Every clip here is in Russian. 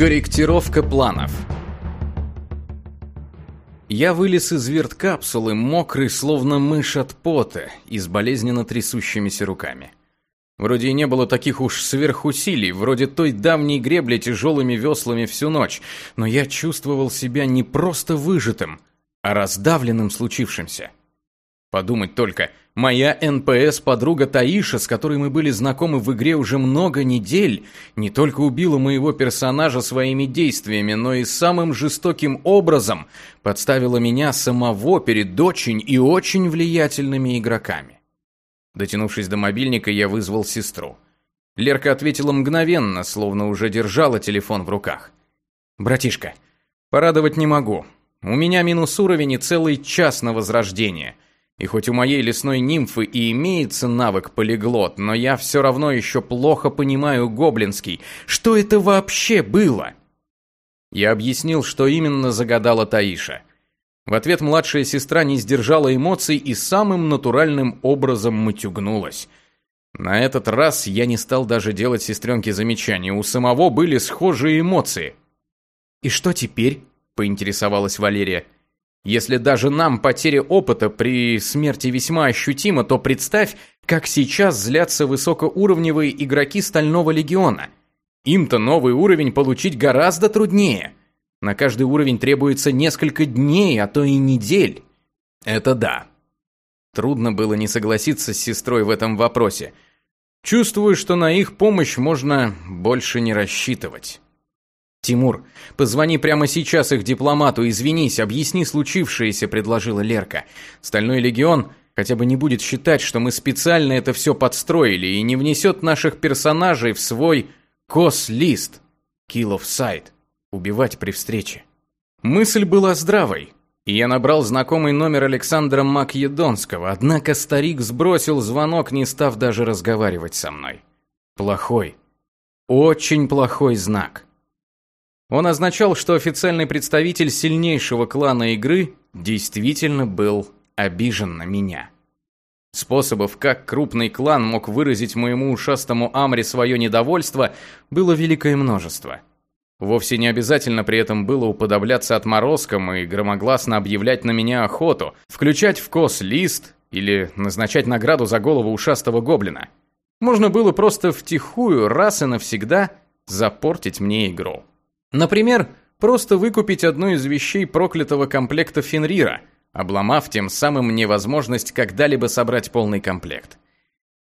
Корректировка планов. Я вылез из верткапсулы, мокрый, словно мышь от пота, и с болезненно трясущимися руками. Вроде и не было таких уж сверхусилий, вроде той давней гребли тяжелыми веслами всю ночь, но я чувствовал себя не просто выжатым, а раздавленным случившимся. Подумать только, моя НПС-подруга Таиша, с которой мы были знакомы в игре уже много недель, не только убила моего персонажа своими действиями, но и самым жестоким образом подставила меня самого перед очень и очень влиятельными игроками. Дотянувшись до мобильника, я вызвал сестру. Лерка ответила мгновенно, словно уже держала телефон в руках. «Братишка, порадовать не могу. У меня минус уровень и целый час на возрождение». И хоть у моей лесной нимфы и имеется навык полиглот, но я все равно еще плохо понимаю гоблинский. Что это вообще было? Я объяснил, что именно загадала Таиша. В ответ младшая сестра не сдержала эмоций и самым натуральным образом матюгнулась. На этот раз я не стал даже делать сестренке замечания. У самого были схожие эмоции. «И что теперь?» – поинтересовалась Валерия. Если даже нам потеря опыта при смерти весьма ощутима, то представь, как сейчас злятся высокоуровневые игроки Стального Легиона. Им-то новый уровень получить гораздо труднее. На каждый уровень требуется несколько дней, а то и недель. Это да. Трудно было не согласиться с сестрой в этом вопросе. Чувствую, что на их помощь можно больше не рассчитывать. «Тимур, позвони прямо сейчас их дипломату, извинись, объясни случившееся», — предложила Лерка. «Стальной легион хотя бы не будет считать, что мы специально это все подстроили и не внесет наших персонажей в свой кос-лист. Kill of sight. Убивать при встрече». Мысль была здравой, и я набрал знакомый номер Александра Македонского, однако старик сбросил звонок, не став даже разговаривать со мной. Плохой. Очень плохой знак. Он означал, что официальный представитель сильнейшего клана игры действительно был обижен на меня. Способов, как крупный клан мог выразить моему ушастому Амре свое недовольство, было великое множество. Вовсе не обязательно при этом было уподобляться отморозкам и громогласно объявлять на меня охоту, включать в кос лист или назначать награду за голову ушастого гоблина. Можно было просто втихую раз и навсегда запортить мне игру. Например, просто выкупить одну из вещей проклятого комплекта Фенрира, обломав тем самым мне возможность когда-либо собрать полный комплект.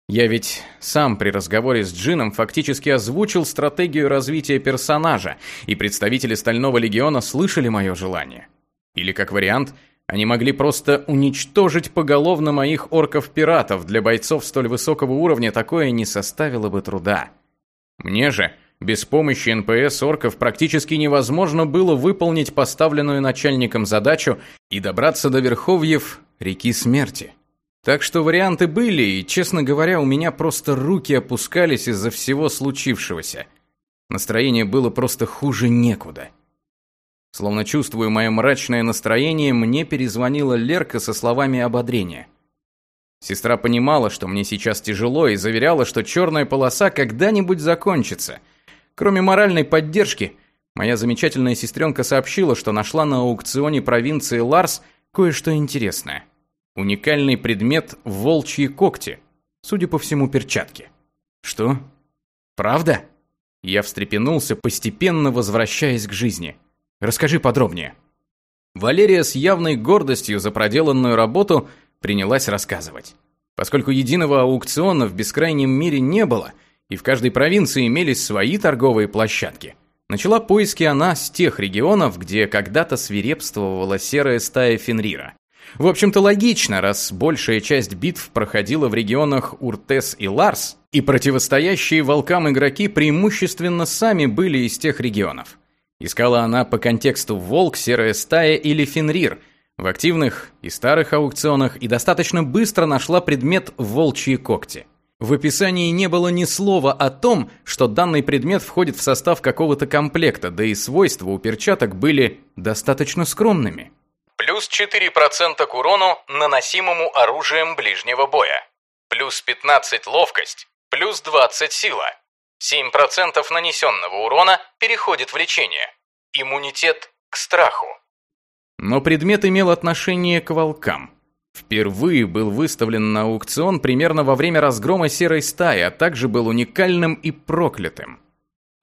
Я ведь сам при разговоре с Джином фактически озвучил стратегию развития персонажа, и представители Стального Легиона слышали мое желание. Или, как вариант, они могли просто уничтожить поголовно моих орков-пиратов. Для бойцов столь высокого уровня такое не составило бы труда. Мне же – без помощи НПС орков практически невозможно было выполнить поставленную начальником задачу и добраться до верховьев реки смерти. Так что варианты были, и, честно говоря, у меня просто руки опускались из-за всего случившегося. Настроение было просто хуже некуда. Словно чувствуя мое мрачное настроение, мне перезвонила Лерка со словами ободрения. Сестра понимала, что мне сейчас тяжело, и заверяла, что черная полоса когда-нибудь закончится – Кроме моральной поддержки, моя замечательная сестренка сообщила, что нашла на аукционе провинции Ларс кое-что интересное. Уникальный предмет волчьи когти. Судя по всему, перчатки. Что? Правда? Я встрепенулся, постепенно возвращаясь к жизни. Расскажи подробнее. Валерия с явной гордостью за проделанную работу принялась рассказывать. Поскольку единого аукциона в бескрайнем мире не было – и в каждой провинции имелись свои торговые площадки. Начала поиски она с тех регионов, где когда-то свирепствовала серая стая Фенрира. В общем-то логично, раз большая часть битв проходила в регионах Уртес и Ларс, и противостоящие волкам игроки преимущественно сами были из тех регионов. Искала она по контексту волк, серая стая или Фенрир, в активных и старых аукционах и достаточно быстро нашла предмет волчьи когти. В описании не было ни слова о том, что данный предмет входит в состав какого-то комплекта, да и свойства у перчаток были достаточно скромными. Плюс 4% к урону, наносимому оружием ближнего боя. Плюс 15 ловкость, плюс 20 сила. 7% нанесенного урона переходит в лечение. Иммунитет к страху. Но предмет имел отношение к волкам. Впервые был выставлен на аукцион примерно во время разгрома серой стаи, а также был уникальным и проклятым.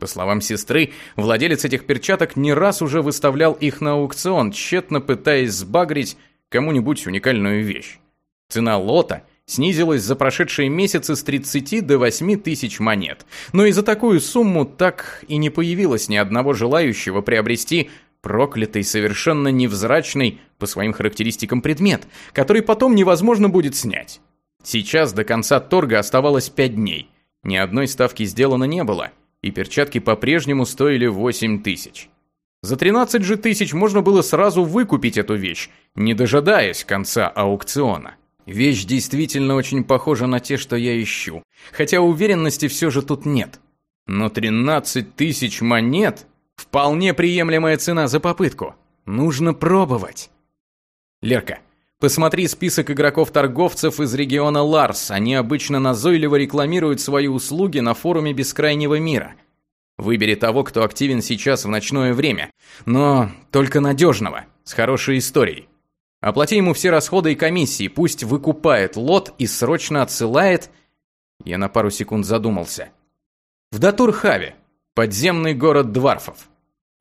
По словам сестры, владелец этих перчаток не раз уже выставлял их на аукцион, тщетно пытаясь сбагрить кому-нибудь уникальную вещь. Цена лота снизилась за прошедшие месяцы с 30 до 8 тысяч монет, но и за такую сумму так и не появилось ни одного желающего приобрести проклятый, совершенно невзрачный по своим характеристикам предмет, который потом невозможно будет снять. Сейчас до конца торга оставалось 5 дней. Ни одной ставки сделано не было, и перчатки по-прежнему стоили 8 тысяч. За 13 же тысяч можно было сразу выкупить эту вещь, не дожидаясь конца аукциона. Вещь действительно очень похожа на те, что я ищу, хотя уверенности все же тут нет. Но 13 тысяч монет Вполне приемлемая цена за попытку. Нужно пробовать. Лерка, посмотри список игроков-торговцев из региона Ларс. Они обычно назойливо рекламируют свои услуги на форуме Бескрайнего мира. Выбери того, кто активен сейчас в ночное время, но только надежного, с хорошей историей. Оплати ему все расходы и комиссии, пусть выкупает лот и срочно отсылает... Я на пару секунд задумался. В Датур-Хаве, Подземный город дварфов.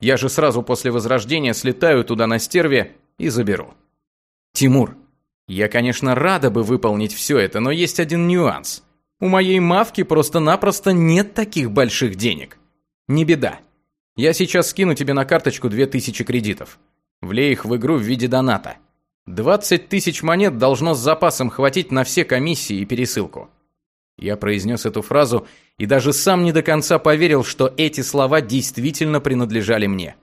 Я же сразу после возрождения слетаю туда на стерве и заберу. Тимур, я, конечно, рада бы выполнить все это, но есть один нюанс. У моей мавки просто-напросто нет таких больших денег. Не беда. Я сейчас скину тебе на карточку 2000 кредитов. Влей их в игру в виде доната. 20 тысяч монет должно с запасом хватить на все комиссии и пересылку. Я произнес эту фразу и даже сам не до конца поверил, что эти слова действительно принадлежали мне.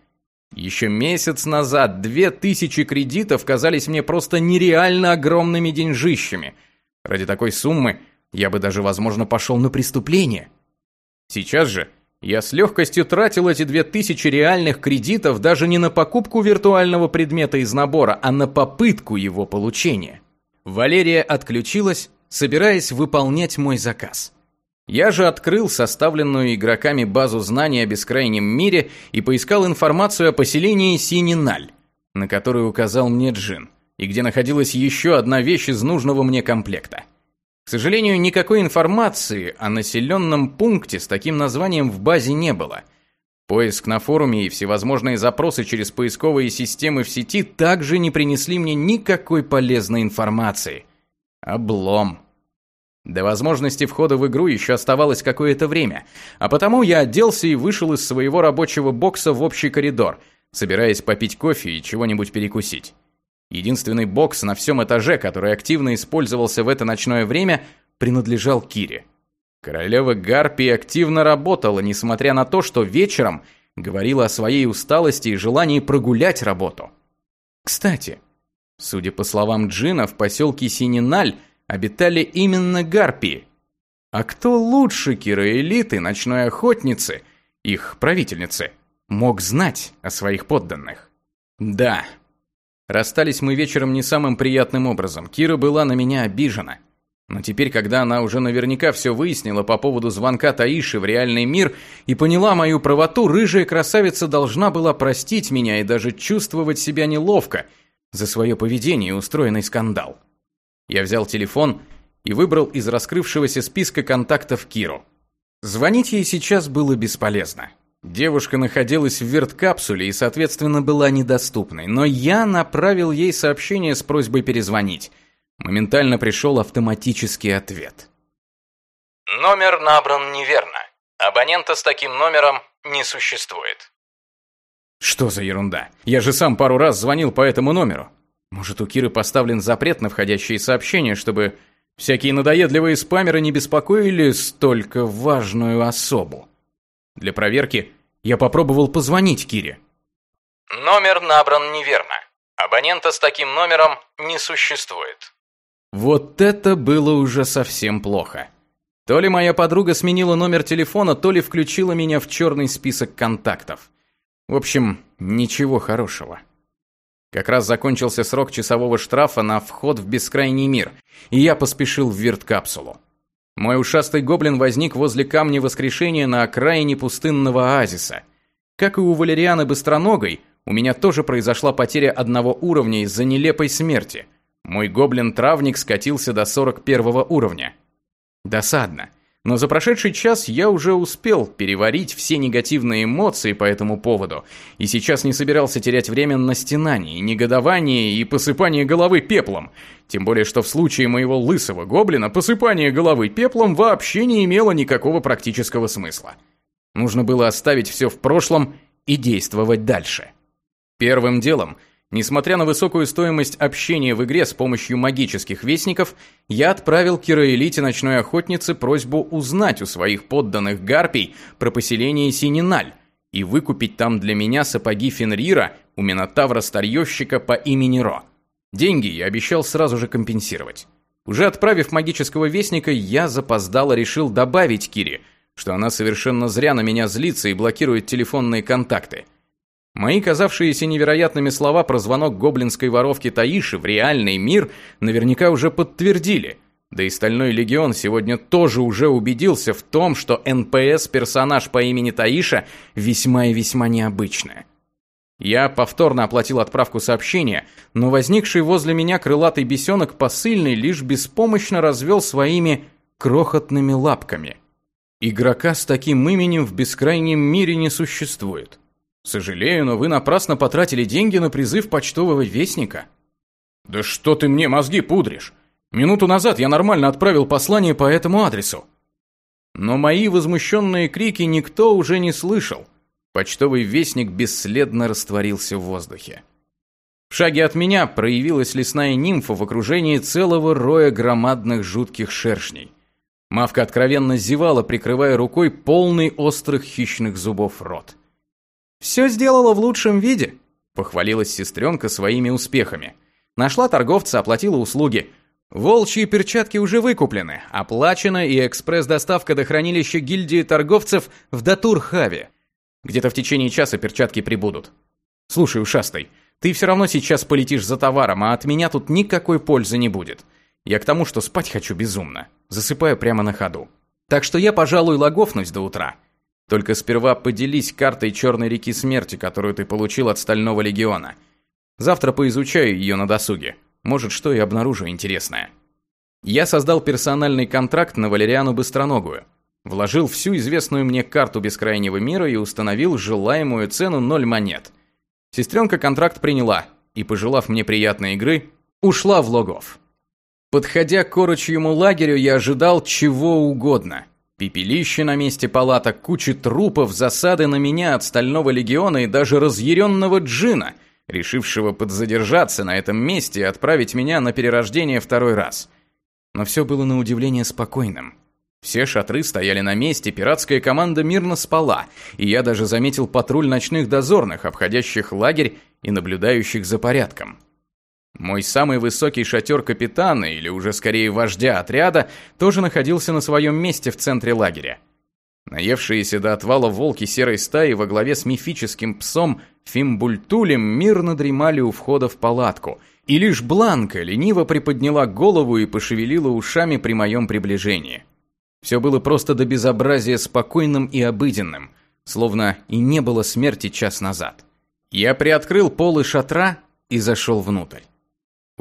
Еще месяц назад две тысячи кредитов казались мне просто нереально огромными деньжищами. Ради такой суммы я бы даже, возможно, пошел на преступление. Сейчас же я с легкостью тратил эти две тысячи реальных кредитов даже не на покупку виртуального предмета из набора, а на попытку его получения. Валерия отключилась, собираясь выполнять мой заказ. Я же открыл составленную игроками базу знаний о бескрайнем мире и поискал информацию о поселении Сининаль, на которую указал мне Джин, и где находилась еще одна вещь из нужного мне комплекта. К сожалению, никакой информации о населенном пункте с таким названием в базе не было. Поиск на форуме и всевозможные запросы через поисковые системы в сети также не принесли мне никакой полезной информации. Облом. До возможности входа в игру еще оставалось какое-то время, а потому я оделся и вышел из своего рабочего бокса в общий коридор, собираясь попить кофе и чего-нибудь перекусить. Единственный бокс на всем этаже, который активно использовался в это ночное время, принадлежал Кире. Королева Гарпии активно работала, несмотря на то, что вечером говорила о своей усталости и желании прогулять работу. Кстати, судя по словам Джина, в поселке Сининаль – обитали именно гарпии. А кто лучше Кира Элиты, ночной охотницы, их правительницы, мог знать о своих подданных? Да. Расстались мы вечером не самым приятным образом. Кира была на меня обижена. Но теперь, когда она уже наверняка все выяснила по поводу звонка Таиши в реальный мир и поняла мою правоту, рыжая красавица должна была простить меня и даже чувствовать себя неловко за свое поведение и устроенный скандал. Я взял телефон и выбрал из раскрывшегося списка контактов Киру. Звонить ей сейчас было бесполезно. Девушка находилась в верткапсуле и, соответственно, была недоступной, но я направил ей сообщение с просьбой перезвонить. Моментально пришел автоматический ответ. Номер набран неверно. Абонента с таким номером не существует. Что за ерунда? Я же сам пару раз звонил по этому номеру. Может, у Киры поставлен запрет на входящие сообщения, чтобы всякие надоедливые спамеры не беспокоили столько важную особу? Для проверки я попробовал позвонить Кире. Номер набран неверно. Абонента с таким номером не существует. Вот это было уже совсем плохо. То ли моя подруга сменила номер телефона, то ли включила меня в черный список контактов. В общем, ничего хорошего. Как раз закончился срок часового штрафа на вход в бескрайний мир, и я поспешил в вирт-капсулу. Мой ушастый гоблин возник возле камня воскрешения на окраине пустынного оазиса. Как и у Валерианы Быстроногой, у меня тоже произошла потеря одного уровня из-за нелепой смерти. Мой гоблин-травник скатился до 41 уровня. Досадно. Но за прошедший час я уже успел переварить все негативные эмоции по этому поводу, и сейчас не собирался терять время на стенание, негодование и посыпание головы пеплом. Тем более, что в случае моего лысого гоблина посыпание головы пеплом вообще не имело никакого практического смысла. Нужно было оставить все в прошлом и действовать дальше. Первым делом – Несмотря на высокую стоимость общения в игре с помощью магических вестников, я отправил Кираэлите Ночной Охотнице просьбу узнать у своих подданных гарпий про поселение Сининаль и выкупить там для меня сапоги Фенрира у Минотавра-старьевщика по имени Ро. Деньги я обещал сразу же компенсировать. Уже отправив магического вестника, я запоздало решил добавить Кире, что она совершенно зря на меня злится и блокирует телефонные контакты. Мои казавшиеся невероятными слова про звонок гоблинской воровки Таиши в реальный мир наверняка уже подтвердили. Да и Стальной Легион сегодня тоже уже убедился в том, что НПС-персонаж по имени Таиша весьма и весьма необычная. Я повторно оплатил отправку сообщения, но возникший возле меня крылатый бесенок посыльный лишь беспомощно развел своими крохотными лапками. Игрока с таким именем в бескрайнем мире не существует. Сожалею, но вы напрасно потратили деньги на призыв почтового вестника. Да что ты мне мозги пудришь? Минуту назад я нормально отправил послание по этому адресу. Но мои возмущенные крики никто уже не слышал. Почтовый вестник бесследно растворился в воздухе. В шаге от меня проявилась лесная нимфа в окружении целого роя громадных жутких шершней. Мавка откровенно зевала, прикрывая рукой полный острых хищных зубов рот. «Все сделала в лучшем виде», – похвалилась сестренка своими успехами. Нашла торговца, оплатила услуги. Волчьи перчатки уже выкуплены, оплачена и экспресс-доставка до хранилища гильдии торговцев в Датурхаве. Где-то в течение часа перчатки прибудут. Слушай, ушастый, ты все равно сейчас полетишь за товаром, а от меня тут никакой пользы не будет. Я к тому, что спать хочу безумно. Засыпаю прямо на ходу. Так что я, пожалуй, логофнусь до утра. Только сперва поделись картой Черной реки смерти, которую ты получил от Стального легиона. Завтра поизучаю ее на досуге. Может, что и обнаружу интересное. Я создал персональный контракт на Валериану Быстроногую. Вложил всю известную мне карту бескрайнего мира и установил желаемую цену ноль монет. Сестренка контракт приняла и, пожелав мне приятной игры, ушла в логов. Подходя к корочьему лагерю, я ожидал чего угодно. Пепелище на месте палаток, кучи трупов, засады на меня от Стального Легиона и даже разъяренного джина, решившего подзадержаться на этом месте и отправить меня на перерождение второй раз. Но все было на удивление спокойным. Все шатры стояли на месте, пиратская команда мирно спала, и я даже заметил патруль ночных дозорных, обходящих лагерь и наблюдающих за порядком. Мой самый высокий шатер капитана, или уже скорее вождя отряда, тоже находился на своем месте в центре лагеря. Наевшиеся до отвала волки серой стаи во главе с мифическим псом Фимбультулем мирно дремали у входа в палатку, и лишь Бланка лениво приподняла голову и пошевелила ушами при моем приближении. Все было просто до безобразия спокойным и обыденным, словно и не было смерти час назад. Я приоткрыл полы шатра и зашел внутрь.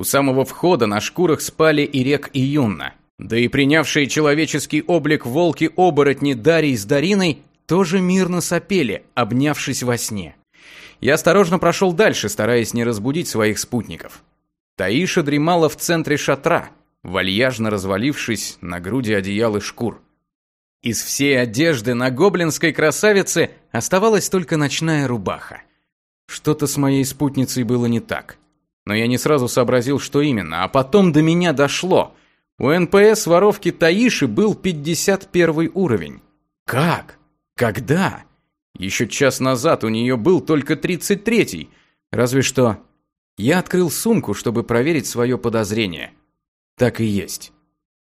У самого входа на шкурах спали и Рек и Юнна. Да и принявшие человеческий облик волки-оборотни Дарий с Дариной тоже мирно сопели, обнявшись во сне. Я осторожно прошел дальше, стараясь не разбудить своих спутников. Таиша дремала в центре шатра, вальяжно развалившись на груде одеял и шкур. Из всей одежды на гоблинской красавице оставалась только ночная рубаха. Что-то с моей спутницей было не так но я не сразу сообразил, что именно, а потом до меня дошло. У НПС воровки Таиши был 51 уровень. Как? Когда? Еще час назад у нее был только 33-й. Разве что... Я открыл сумку, чтобы проверить свое подозрение. Так и есть.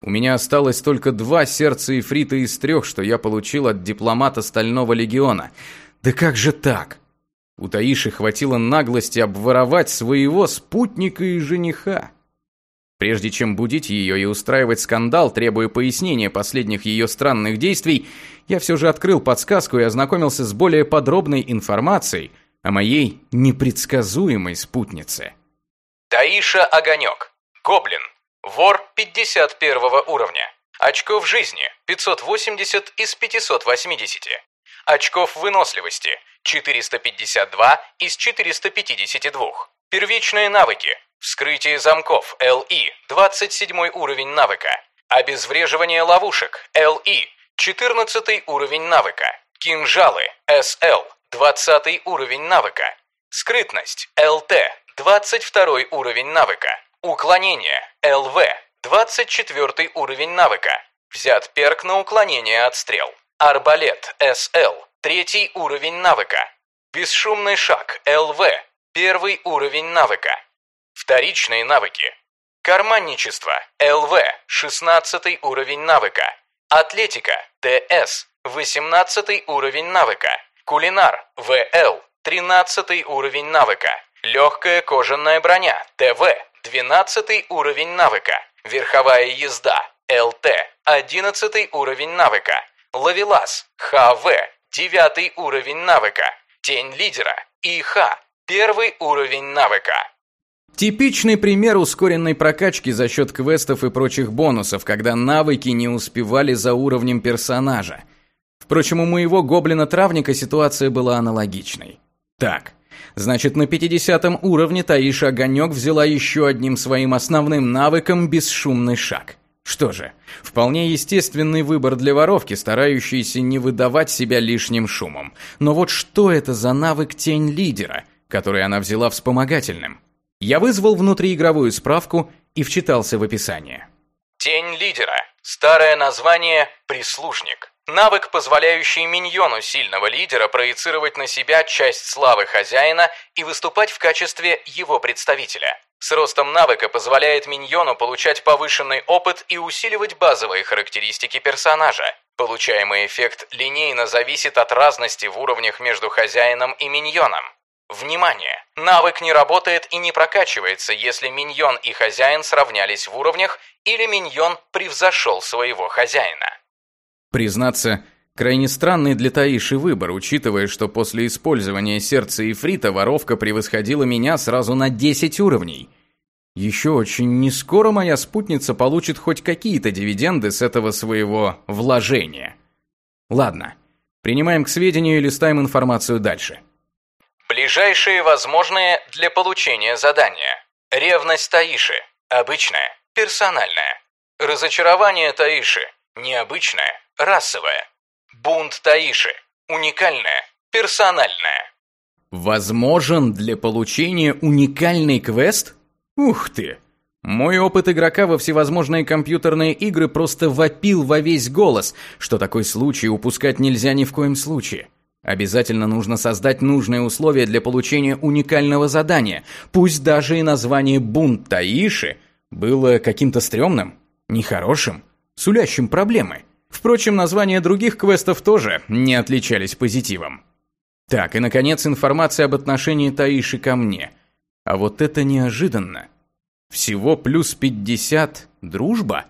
У меня осталось только два сердца ифрита из трех, что я получил от дипломата Стального Легиона. Да как же так? У Таиши хватило наглости обворовать своего спутника и жениха. Прежде чем будить ее и устраивать скандал, требуя пояснения последних ее странных действий, я все же открыл подсказку и ознакомился с более подробной информацией о моей непредсказуемой спутнице. Таиша Огонек. Гоблин. Вор 51 уровня. Очков жизни 580 из 580. Очков выносливости 452 из 452. Первичные навыки. Вскрытие замков ЛИ 27 уровень навыка. Обезвреживание ловушек ЛИ 14 уровень навыка. Кинжалы СЛ 20 уровень навыка. Скрытность ЛТ 22 уровень навыка. Уклонение ЛВ 24 уровень навыка. Взят перк на уклонение от стрел. Арбалет СЛ третий уровень навыка. Бесшумный шаг ЛВ первый уровень навыка. Вторичные навыки. Карманничество ЛВ 16 уровень навыка. Атлетика ТС 18 уровень навыка. Кулинар ВЛ 13 уровень навыка. Легкая кожаная броня ТВ 12 уровень навыка. Верховая езда ЛТ 11 уровень навыка. Лавелас ХВ 9 уровень навыка. Тень лидера ИХ 1 уровень навыка. Типичный пример ускоренной прокачки за счет квестов и прочих бонусов, когда навыки не успевали за уровнем персонажа. Впрочем, у моего гоблина-травника ситуация была аналогичной. Так, значит на 50 уровне Таиша Огонек взяла еще одним своим основным навыком бесшумный шаг. Что же, вполне естественный выбор для воровки, старающейся не выдавать себя лишним шумом. Но вот что это за навык тень лидера, который она взяла вспомогательным? Я вызвал внутриигровую справку и вчитался в описание. Тень лидера. Старое название «Прислужник». Навык, позволяющий миньону сильного лидера проецировать на себя часть славы хозяина и выступать в качестве его представителя. С ростом навыка позволяет миньону получать повышенный опыт и усиливать базовые характеристики персонажа. Получаемый эффект линейно зависит от разности в уровнях между хозяином и миньоном. Внимание! Навык не работает и не прокачивается, если миньон и хозяин сравнялись в уровнях или миньон превзошел своего хозяина. Признаться, крайне странный для Таиши выбор, учитывая, что после использования сердца Ифрита воровка превосходила меня сразу на 10 уровней. Еще очень не скоро моя спутница получит хоть какие-то дивиденды с этого своего вложения. Ладно, принимаем к сведению и листаем информацию дальше. Ближайшие возможные для получения задания. Ревность Таиши. Обычная. Персональная. Разочарование Таиши. Необычное. Расовое. Бунт Таиши. Уникальное. Персональное. Возможен для получения уникальный квест? Ух ты! Мой опыт игрока во всевозможные компьютерные игры просто вопил во весь голос, что такой случай упускать нельзя ни в коем случае. Обязательно нужно создать нужные условия для получения уникального задания, пусть даже и название «Бунт Таиши» было каким-то стрёмным, нехорошим, сулящим проблемы. Впрочем, названия других квестов тоже не отличались позитивом. Так, и наконец информация об отношении Таиши ко мне. А вот это неожиданно. Всего плюс 50 дружба?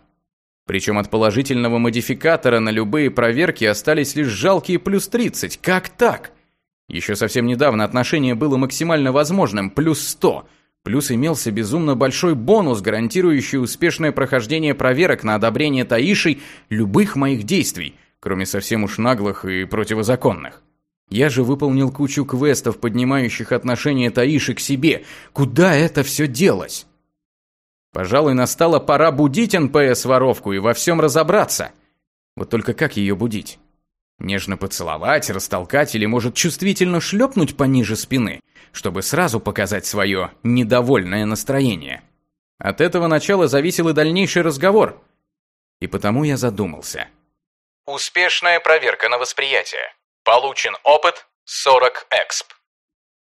Причем от положительного модификатора на любые проверки остались лишь жалкие плюс 30. Как так? Еще совсем недавно отношение было максимально возможным, плюс 100. Плюс имелся безумно большой бонус, гарантирующий успешное прохождение проверок на одобрение Таишей любых моих действий, кроме совсем уж наглых и противозаконных. Я же выполнил кучу квестов, поднимающих отношение Таиши к себе. Куда это все делось? Пожалуй, настала пора будить НПС-воровку и во всем разобраться. Вот только как ее будить? Нежно поцеловать, растолкать или, может, чувствительно шлепнуть пониже спины, чтобы сразу показать свое недовольное настроение. От этого начала зависел и дальнейший разговор. И потому я задумался. Успешная проверка на восприятие. Получен опыт 40 эксп.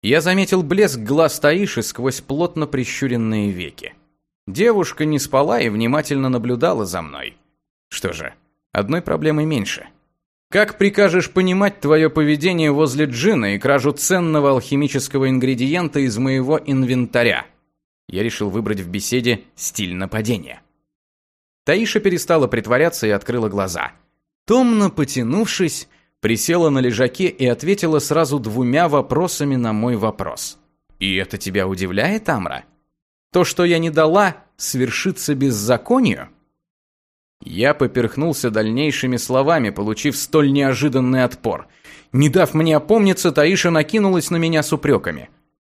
Я заметил блеск глаз Таиши сквозь плотно прищуренные веки. Девушка не спала и внимательно наблюдала за мной. Что же, одной проблемой меньше. Как прикажешь понимать твое поведение возле джина и кражу ценного алхимического ингредиента из моего инвентаря? Я решил выбрать в беседе стиль нападения. Таиша перестала притворяться и открыла глаза. Томно потянувшись, присела на лежаке и ответила сразу двумя вопросами на мой вопрос. «И это тебя удивляет, Амра? То, что я не дала, свершится беззаконию?» Я поперхнулся дальнейшими словами, получив столь неожиданный отпор. Не дав мне опомниться, Таиша накинулась на меня с упреками.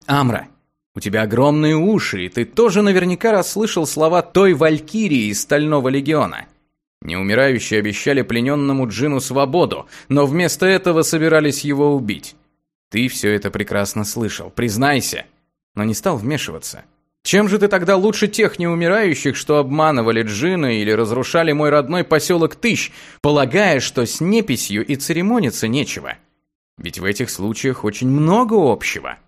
«Амра, у тебя огромные уши, и ты тоже наверняка расслышал слова той валькирии из Стального Легиона. Неумирающие обещали плененному Джину свободу, но вместо этого собирались его убить. Ты все это прекрасно слышал, признайся, но не стал вмешиваться». Чем же ты тогда лучше тех неумирающих, что обманывали Джина или разрушали мой родной поселок Тыщ, полагая, что с неписью и церемониться нечего? Ведь в этих случаях очень много общего.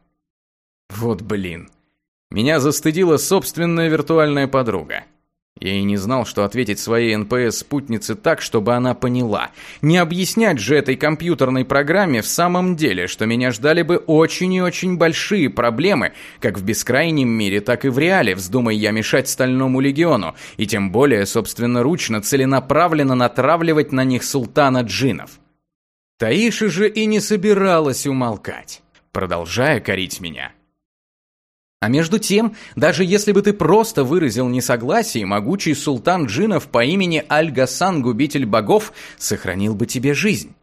Вот блин. Меня застыдила собственная виртуальная подруга. Я и не знал, что ответить своей НПС-спутнице так, чтобы она поняла. Не объяснять же этой компьютерной программе в самом деле, что меня ждали бы очень и очень большие проблемы, как в бескрайнем мире, так и в реале, вздумай я мешать Стальному Легиону, и тем более собственноручно, целенаправленно натравливать на них султана джинов. Таиша же и не собиралась умолкать, продолжая корить меня. А между тем, даже если бы ты просто выразил несогласие, могучий султан джинов по имени Аль-Гасан, губитель богов, сохранил бы тебе жизнь.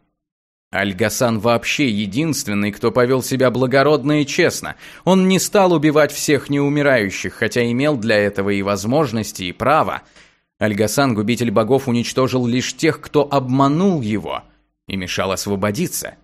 Аль-Гасан вообще единственный, кто повел себя благородно и честно. Он не стал убивать всех неумирающих, хотя имел для этого и возможности, и право. Аль-Гасан, губитель богов, уничтожил лишь тех, кто обманул его и мешал освободиться.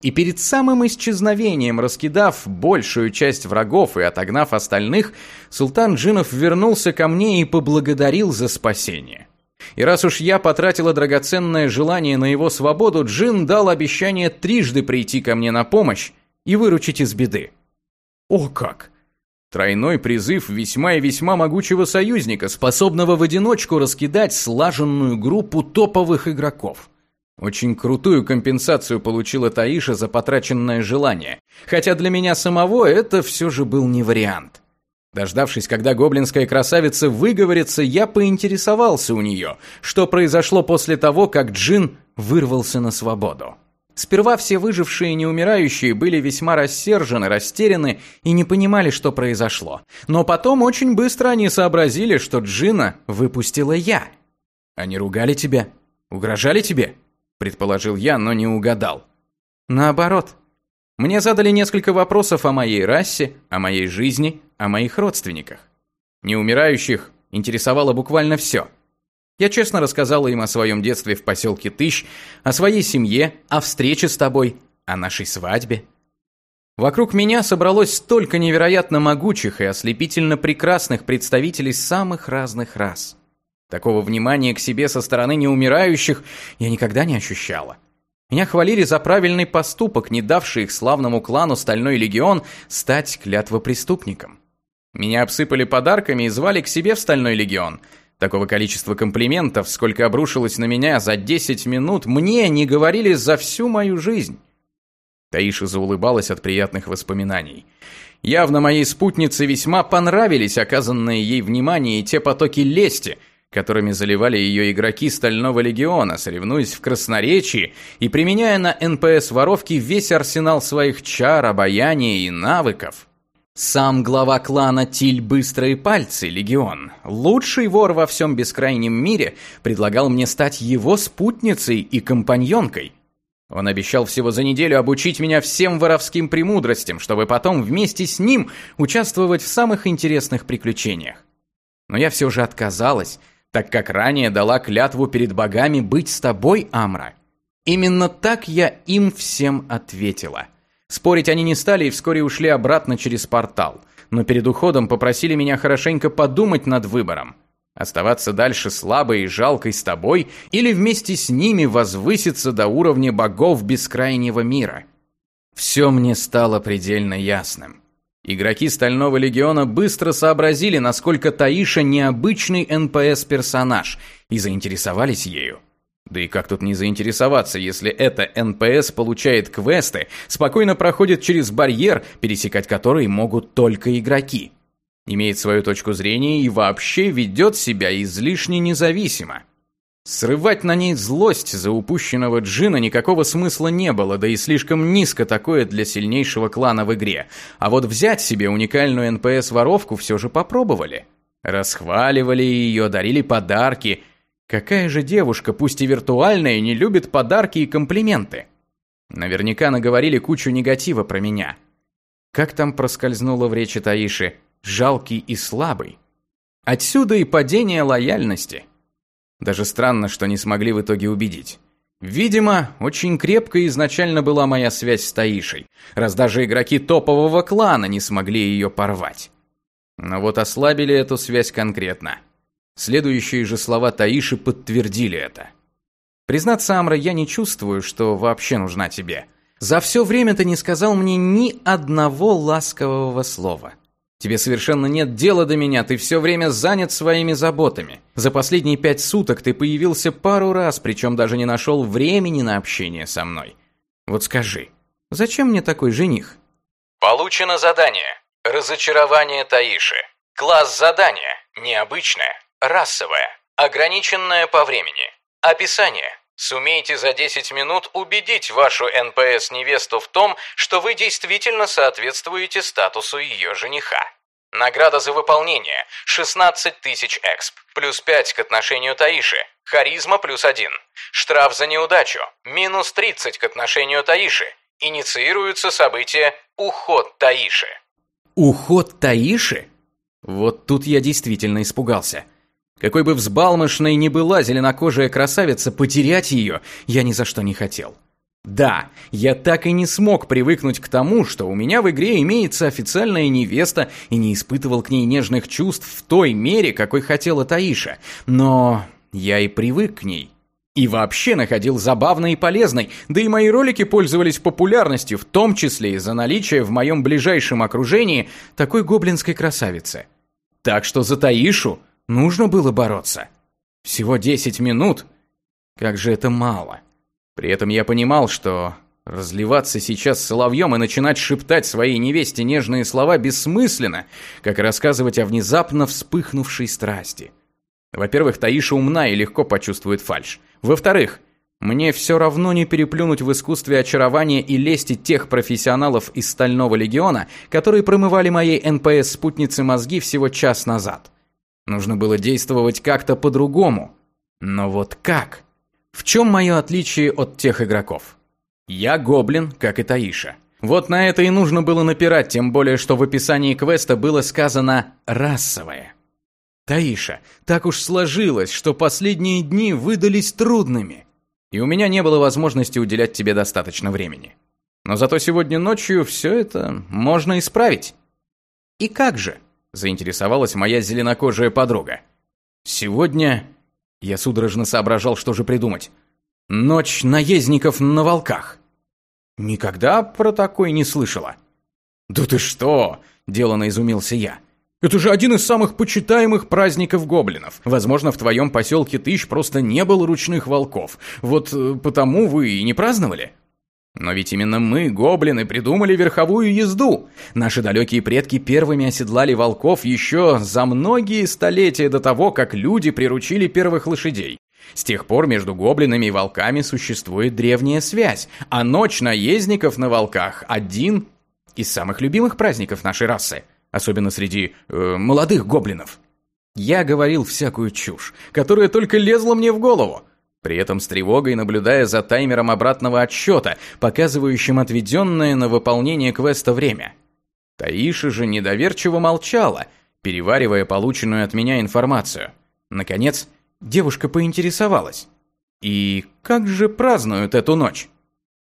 И перед самым исчезновением, раскидав большую часть врагов и отогнав остальных, султан джинов вернулся ко мне и поблагодарил за спасение. И раз уж я потратила драгоценное желание на его свободу, Джин дал обещание трижды прийти ко мне на помощь и выручить из беды. О как! Тройной призыв весьма и весьма могучего союзника, способного в одиночку раскидать слаженную группу топовых игроков. Очень крутую компенсацию получила Таиша за потраченное желание, хотя для меня самого это все же был не вариант. Дождавшись, когда гоблинская красавица выговорится, я поинтересовался у нее, что произошло после того, как Джин вырвался на свободу. Сперва все выжившие неумирающие были весьма рассержены, растеряны и не понимали, что произошло. Но потом очень быстро они сообразили, что Джина выпустила я. Они ругали тебя? Угрожали тебе? Предположил я, но не угадал. Наоборот. Мне задали несколько вопросов о моей расе, о моей жизни, о моих родственниках. Неумирающих интересовало буквально все. Я честно рассказала им о своем детстве в поселке Тыщ, о своей семье, о встрече с тобой, о нашей свадьбе. Вокруг меня собралось столько невероятно могучих и ослепительно прекрасных представителей самых разных рас. Такого внимания к себе со стороны неумирающих я никогда не ощущала. Меня хвалили за правильный поступок, не давший их славному клану Стальной Легион стать клятвопреступником. Меня обсыпали подарками и звали к себе в Стальной Легион. Такого количества комплиментов, сколько обрушилось на меня за 10 минут, мне не говорили за всю мою жизнь. Таиша заулыбалась от приятных воспоминаний. Явно моей спутнице весьма понравились оказанные ей внимание и те потоки лести, которыми заливали ее игроки Стального Легиона, соревнуясь в красноречии и применяя на НПС-воровки весь арсенал своих чар, обаяния и навыков. Сам глава клана Тиль Быстрые Пальцы, Легион, лучший вор во всем бескрайнем мире, предлагал мне стать его спутницей и компаньонкой. Он обещал всего за неделю обучить меня всем воровским премудростям, чтобы потом вместе с ним участвовать в самых интересных приключениях. Но я все же отказалась, так как ранее дала клятву перед богами быть с тобой, Амра. Именно так я им всем ответила. Спорить они не стали и вскоре ушли обратно через портал, но перед уходом попросили меня хорошенько подумать над выбором. Оставаться дальше слабой и жалкой с тобой или вместе с ними возвыситься до уровня богов бескрайнего мира. Все мне стало предельно ясным. Игроки Стального Легиона быстро сообразили, насколько Таиша необычный НПС-персонаж, и заинтересовались ею. Да и как тут не заинтересоваться, если эта НПС получает квесты, спокойно проходит через барьер, пересекать который могут только игроки. имеет свою точку зрения и вообще ведет себя излишне независимо. Срывать на ней злость за упущенного Джина никакого смысла не было, да и слишком низко такое для сильнейшего клана в игре. А вот взять себе уникальную НПС-воровку все же попробовали. Расхваливали ее, дарили подарки. Какая же девушка, пусть и виртуальная, не любит подарки и комплименты? Наверняка наговорили кучу негатива про меня. Как там проскользнуло в речи Таиши? Жалкий и слабый. Отсюда и падение лояльности. Даже странно, что не смогли в итоге убедить. Видимо, очень крепкой изначально была моя связь с Таишей, раз даже игроки топового клана не смогли ее порвать. Но вот ослабили эту связь конкретно. Следующие же слова Таиши подтвердили это. Признаться, Амра, я не чувствую, что вообще нужна тебе. За все время ты не сказал мне ни одного ласкового слова. Тебе совершенно нет дела до меня, ты все время занят своими заботами. За последние пять суток ты появился пару раз, причем даже не нашел времени на общение со мной. Вот скажи, зачем мне такой жених? Получено задание. Разочарование Таиши. Класс задания. Необычное. Расовое. Ограниченное по времени. Описание. Сумейте за 10 минут убедить вашу НПС-невесту в том, что вы действительно соответствуете статусу ее жениха. Награда за выполнение – 16 тысяч эксп, плюс 5 к отношению Таиши, харизма плюс 1. Штраф за неудачу – минус 30 к отношению Таиши. Инициируется событие «Уход Таиши». Уход Таиши? Вот тут я действительно испугался – какой бы взбалмошной ни была зеленокожая красавица, потерять ее я ни за что не хотел. Да, я так и не смог привыкнуть к тому, что у меня в игре имеется официальная невеста и не испытывал к ней нежных чувств в той мере, какой хотела Таиша. Но я и привык к ней. И вообще находил забавной и полезной, да и мои ролики пользовались популярностью, в том числе из-за наличия в моем ближайшем окружении такой гоблинской красавицы. Так что за Таишу Нужно было бороться. Всего 10 минут. Как же это мало. При этом я понимал, что разливаться сейчас соловьем и начинать шептать своей невесте нежные слова бессмысленно, как рассказывать о внезапно вспыхнувшей страсти. Во-первых, Таиша умна и легко почувствует фальшь. Во-вторых, мне все равно не переплюнуть в искусстве очарования и лести тех профессионалов из Стального Легиона, которые промывали моей НПС-спутнице мозги всего час назад. Нужно было действовать как-то по-другому. Но вот как? В чем мое отличие от тех игроков? Я гоблин, как и Таиша. Вот на это и нужно было напирать, тем более, что в описании квеста было сказано «расовое». Таиша, так уж сложилось, что последние дни выдались трудными, и у меня не было возможности уделять тебе достаточно времени. Но зато сегодня ночью все это можно исправить. И как же? Заинтересовалась моя зеленокожая подруга. Сегодня я судорожно соображал, что же придумать. Ночь наездников на волках. Никогда про такое не слышала. Да ты что? делано изумился я. Это же один из самых почитаемых праздников гоблинов. Возможно, в твоем поселке Тыщ просто не было ручных волков. Вот э, потому вы и не праздновали? Но ведь именно мы, гоблины, придумали верховую езду. Наши далекие предки первыми оседлали волков еще за многие столетия до того, как люди приручили первых лошадей. С тех пор между гоблинами и волками существует древняя связь, а ночь наездников на волках – один из самых любимых праздников нашей расы, особенно среди э, молодых гоблинов. Я говорил всякую чушь, которая только лезла мне в голову при этом с тревогой наблюдая за таймером обратного отсчета, показывающим отведенное на выполнение квеста время. Таиша же недоверчиво молчала, переваривая полученную от меня информацию. Наконец, девушка поинтересовалась. «И как же празднуют эту ночь?»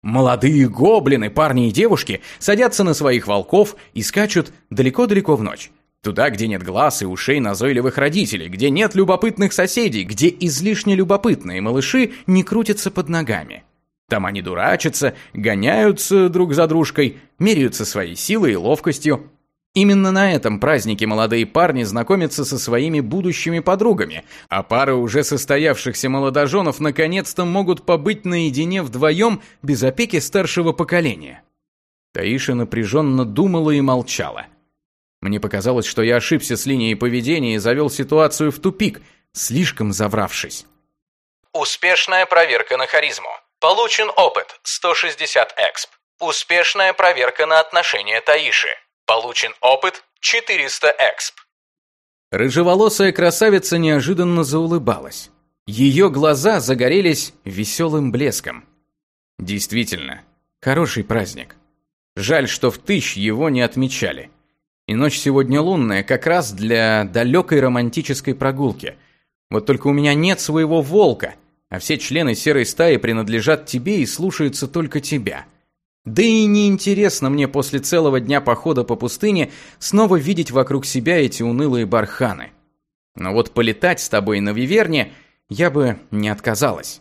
Молодые гоблины, парни и девушки, садятся на своих волков и скачут далеко-далеко в ночь. Туда, где нет глаз и ушей назойливых родителей, где нет любопытных соседей, где излишне любопытные малыши не крутятся под ногами. Там они дурачатся, гоняются друг за дружкой, меряются своей силой и ловкостью. Именно на этом празднике молодые парни знакомятся со своими будущими подругами, а пары уже состоявшихся молодоженов наконец-то могут побыть наедине вдвоем без опеки старшего поколения. Таиша напряженно думала и молчала – Мне показалось, что я ошибся с линией поведения и завел ситуацию в тупик, слишком завравшись. Успешная проверка на харизму. Получен опыт 160 эксп. Успешная проверка на отношения Таиши. Получен опыт 400 эксп. Рыжеволосая красавица неожиданно заулыбалась. Ее глаза загорелись веселым блеском. Действительно, хороший праздник. Жаль, что в тысяч его не отмечали. И ночь сегодня лунная, как раз для далекой романтической прогулки. Вот только у меня нет своего волка, а все члены серой стаи принадлежат тебе и слушаются только тебя. Да и неинтересно мне после целого дня похода по пустыне снова видеть вокруг себя эти унылые барханы. Но вот полетать с тобой на Виверне я бы не отказалась.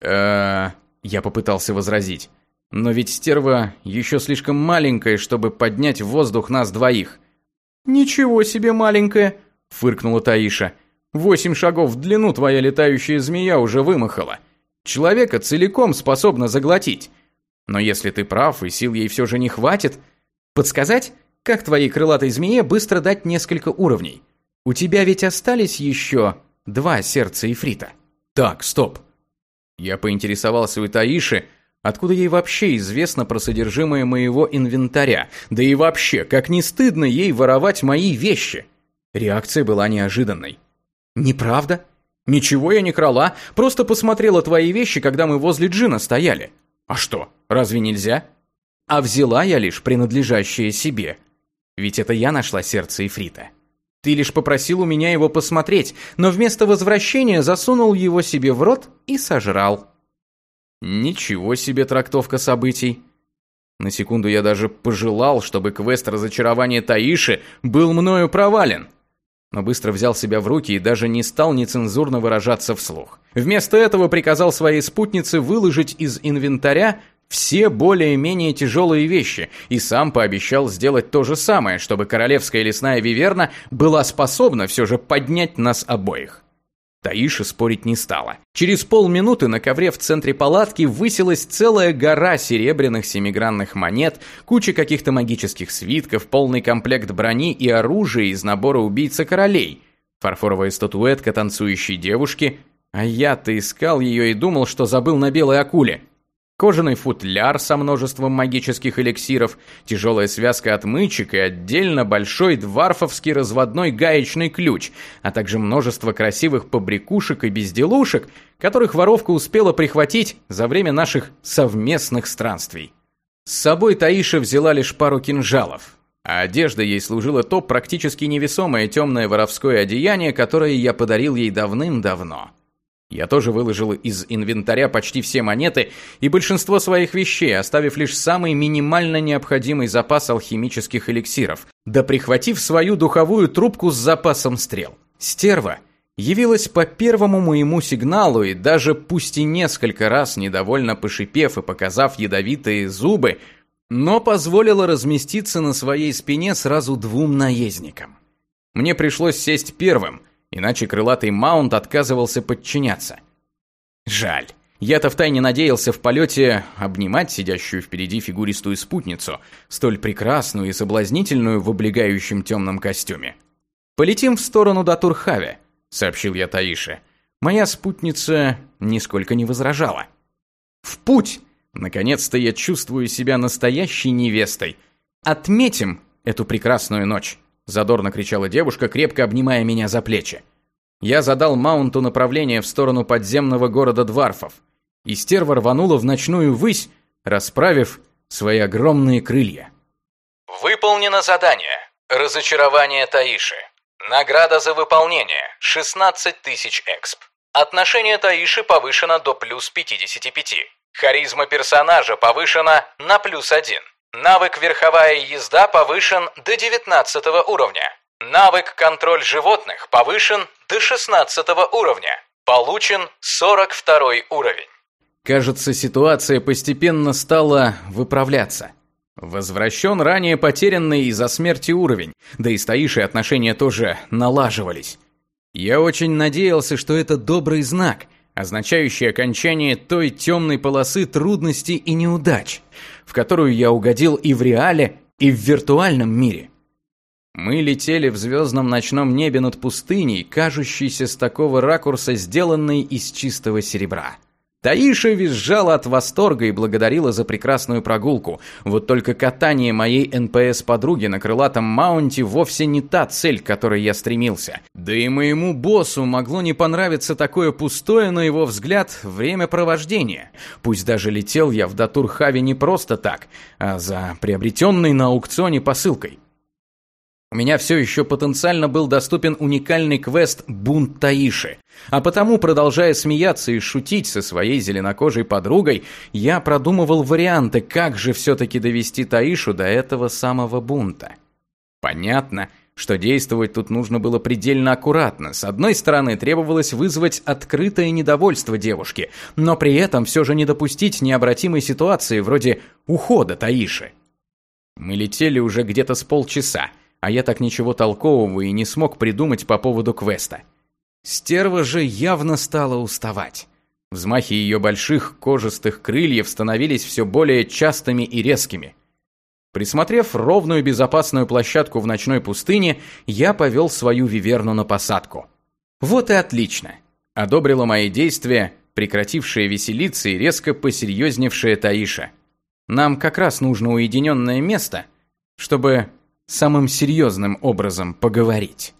э я попытался возразить. Но ведь стерва еще слишком маленькая, чтобы поднять в воздух нас двоих. Ничего себе маленькая, фыркнула Таиша. Восемь шагов в длину твоя летающая змея уже вымахала. Человека целиком способна заглотить. Но если ты прав, и сил ей все же не хватит, подсказать, как твоей крылатой змее быстро дать несколько уровней. У тебя ведь остались еще два сердца Ифрита. Так, стоп. Я поинтересовался у Таиши, откуда ей вообще известно про содержимое моего инвентаря. Да и вообще, как не стыдно ей воровать мои вещи. Реакция была неожиданной. Неправда? Ничего я не крала, просто посмотрела твои вещи, когда мы возле Джина стояли. А что, разве нельзя? А взяла я лишь принадлежащее себе. Ведь это я нашла сердце Ифрита. Ты лишь попросил у меня его посмотреть, но вместо возвращения засунул его себе в рот и сожрал. Ничего себе трактовка событий. На секунду я даже пожелал, чтобы квест разочарования Таиши был мною провален но быстро взял себя в руки и даже не стал нецензурно выражаться вслух. Вместо этого приказал своей спутнице выложить из инвентаря все более-менее тяжелые вещи и сам пообещал сделать то же самое, чтобы королевская лесная виверна была способна все же поднять нас обоих. Таиша спорить не стала. Через полминуты на ковре в центре палатки высилась целая гора серебряных семигранных монет, куча каких-то магических свитков, полный комплект брони и оружия из набора убийца королей, фарфоровая статуэтка танцующей девушки, а я-то искал ее и думал, что забыл на белой акуле кожаный футляр со множеством магических эликсиров, тяжелая связка отмычек и отдельно большой дварфовский разводной гаечный ключ, а также множество красивых побрякушек и безделушек, которых воровка успела прихватить за время наших совместных странствий. С собой Таиша взяла лишь пару кинжалов, а одежда ей служила то практически невесомое темное воровское одеяние, которое я подарил ей давным-давно. Я тоже выложил из инвентаря почти все монеты и большинство своих вещей, оставив лишь самый минимально необходимый запас алхимических эликсиров, да прихватив свою духовую трубку с запасом стрел. Стерва явилась по первому моему сигналу и даже пусть и несколько раз недовольно пошипев и показав ядовитые зубы, но позволила разместиться на своей спине сразу двум наездникам. Мне пришлось сесть первым, иначе крылатый маунт отказывался подчиняться. Жаль. Я-то втайне надеялся в полете обнимать сидящую впереди фигуристую спутницу, столь прекрасную и соблазнительную в облегающем темном костюме. «Полетим в сторону Датурхаве», — сообщил я Таише. Моя спутница нисколько не возражала. «В путь! Наконец-то я чувствую себя настоящей невестой. Отметим эту прекрасную ночь!» Задорно кричала девушка, крепко обнимая меня за плечи. Я задал маунту направление в сторону подземного города Дварфов, и стерва рванула в ночную высь, расправив свои огромные крылья. Выполнено задание. Разочарование Таиши. Награда за выполнение 16 тысяч эксп. Отношение Таиши повышено до плюс 55. Харизма персонажа повышена на плюс 1. Навык «Верховая езда» повышен до 19 уровня. Навык «Контроль животных» повышен до 16 уровня. Получен 42 уровень. Кажется, ситуация постепенно стала выправляться. Возвращен ранее потерянный из-за смерти уровень, да и с Таишей отношения тоже налаживались. Я очень надеялся, что это добрый знак, означающий окончание той темной полосы трудностей и неудач – которую я угодил и в реале, и в виртуальном мире. Мы летели в звездном ночном небе над пустыней, кажущейся с такого ракурса, сделанной из чистого серебра. Таиша визжала от восторга и благодарила за прекрасную прогулку. Вот только катание моей НПС-подруги на крылатом маунте вовсе не та цель, к которой я стремился. Да и моему боссу могло не понравиться такое пустое, на его взгляд, времяпровождение. Пусть даже летел я в Датурхаве не просто так, а за приобретенной на аукционе посылкой. Меня все еще потенциально был доступен уникальный квест «Бунт Таиши». А потому, продолжая смеяться и шутить со своей зеленокожей подругой, я продумывал варианты, как же все-таки довести Таишу до этого самого бунта. Понятно, что действовать тут нужно было предельно аккуратно. С одной стороны, требовалось вызвать открытое недовольство девушки, но при этом все же не допустить необратимой ситуации вроде ухода Таиши. Мы летели уже где-то с полчаса а я так ничего толкового и не смог придумать по поводу квеста. Стерва же явно стала уставать. Взмахи ее больших кожистых крыльев становились все более частыми и резкими. Присмотрев ровную безопасную площадку в ночной пустыне, я повел свою виверну на посадку. Вот и отлично. Одобрила мои действия, прекратившая веселиться и резко посерьезневшая Таиша. Нам как раз нужно уединенное место, чтобы самым серьезным образом поговорить.